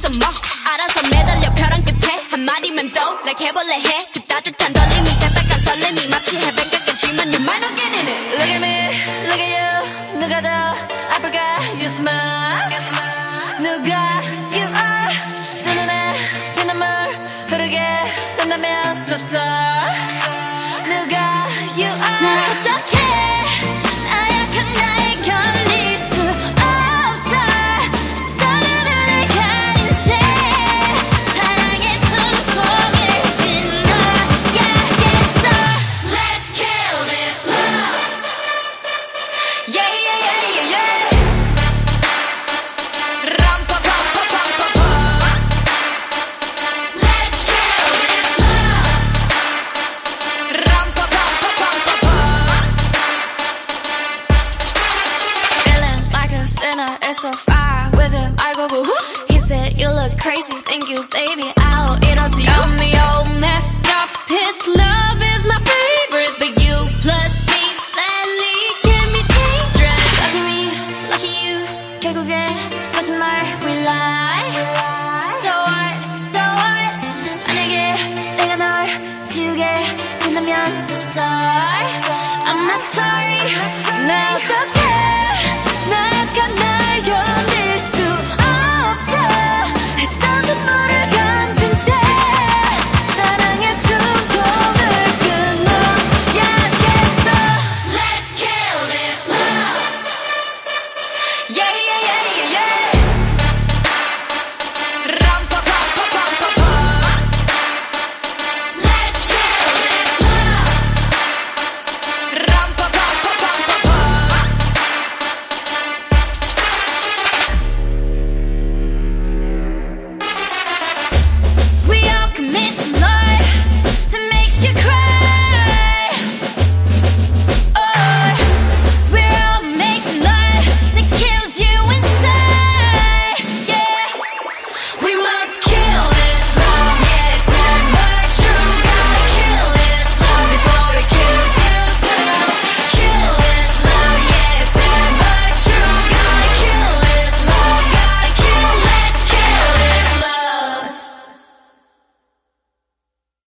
없어 뭐. 알아서 매달려 벼랑 끝에 한 마디면 또 like 해볼래 해 그 따뜻한 떨림이 새빨간 설렘이 마치 해변가겠지만 you might not get in it Look at me, look at you. 누가 더 아플까 you smile 누가 you are? 내 눈에 피눈물 흐르게 된다면 so far with him. I go boo hoo. He said, You look crazy, thank you, baby. I'll eat all to you. Got me all messed up. His love is my favorite, but you plus me sadly can be dangerous. Lucky me, lucky you. 결국엔 거짓말 we lie. So what, so what? 만약에 내가 널 지우게 된다면 so sorry. I'm not sorry. 나 어떡해? fire